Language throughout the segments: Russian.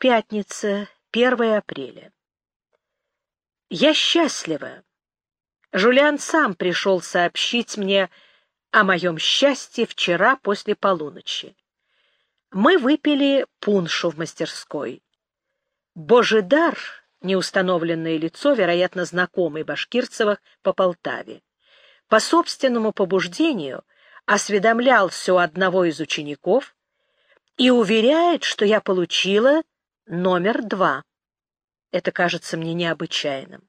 Пятница, 1 апреля. Я счастлива. Жулиан сам пришел сообщить мне о моем счастье вчера после полуночи. Мы выпили пуншу в мастерской. Божидар, неустановленное лицо, вероятно, знакомый Башкирцевых по Полтаве, по собственному побуждению осведомлялся у одного из учеников и уверяет, что я получила номер два. Это кажется мне необычайным.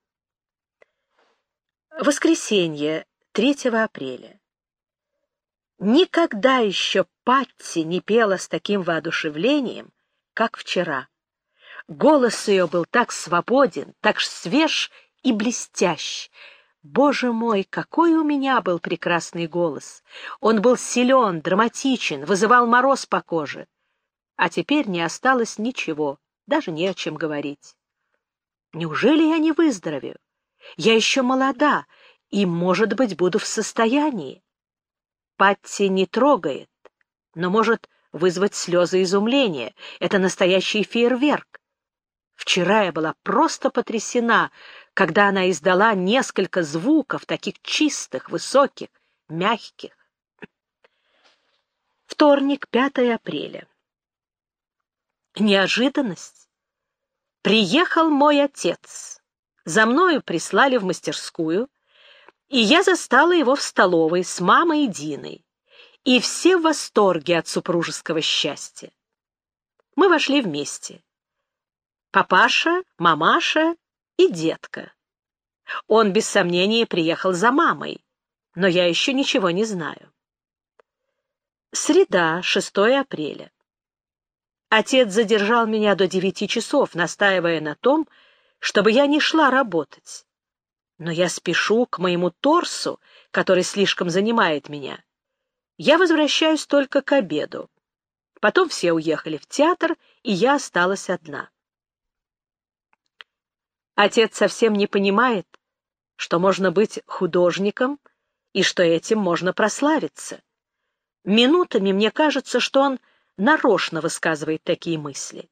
Воскресенье, 3 апреля. Никогда еще Патти не пела с таким воодушевлением, как вчера. Голос ее был так свободен, так свеж и блестящ. Боже мой, какой у меня был прекрасный голос! Он был силен, драматичен, вызывал мороз по коже. А теперь не осталось ничего, даже не о чем говорить. Неужели я не выздоровею? Я еще молода и, может быть, буду в состоянии. Патти не трогает, но может вызвать слезы изумления. Это настоящий фейерверк. Вчера я была просто потрясена, когда она издала несколько звуков, таких чистых, высоких, мягких. Вторник, 5 апреля. Неожиданность. Приехал мой отец. За мною прислали в мастерскую, и я застала его в столовой с мамой и Диной, и все в восторге от супружеского счастья. Мы вошли вместе папаша, мамаша и детка. Он, без сомнения, приехал за мамой, но я еще ничего не знаю. Среда, 6 апреля. Отец задержал меня до девяти часов, настаивая на том, чтобы я не шла работать. Но я спешу к моему торсу, который слишком занимает меня. Я возвращаюсь только к обеду. Потом все уехали в театр, и я осталась одна. Отец совсем не понимает, что можно быть художником и что этим можно прославиться. Минутами мне кажется, что он нарочно высказывает такие мысли.